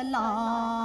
سلام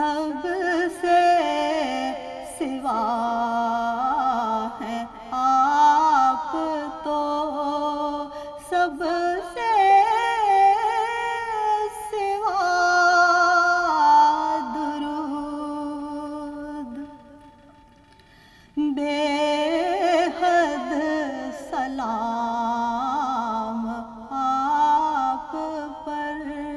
سب سے سوا ہے۔ آپ تو سب سے سوا درود۔ بے حد سلام آپ پر۔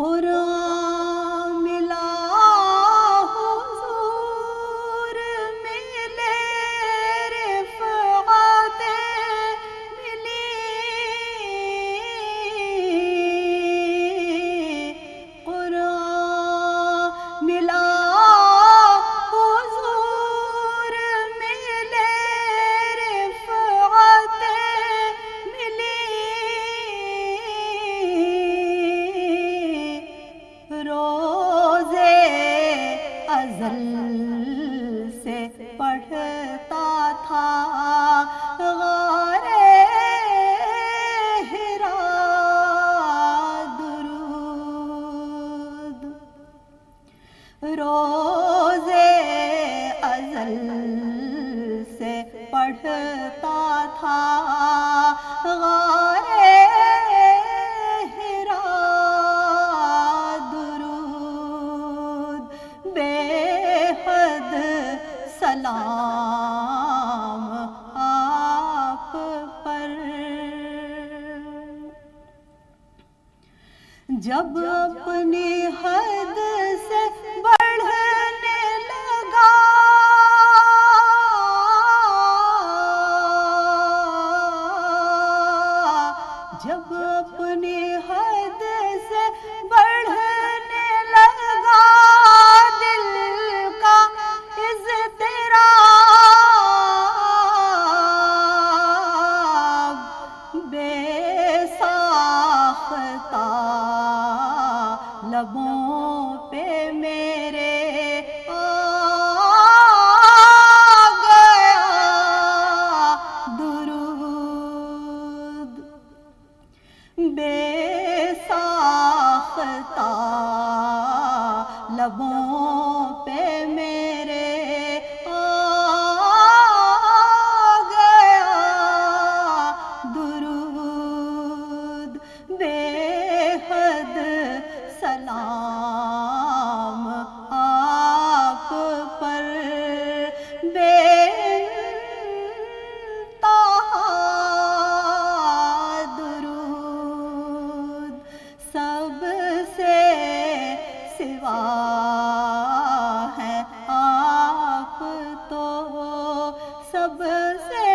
اور ازل سے پڑھتا تھا۔ غارے ہرا درود۔ روزے ازل سے پڑھتا تھا۔ غارے جب اپنی حد سے بڑھنے لگا۔ جب اپنی حد سے بڑھنے بے ساختہ لبوں سب سے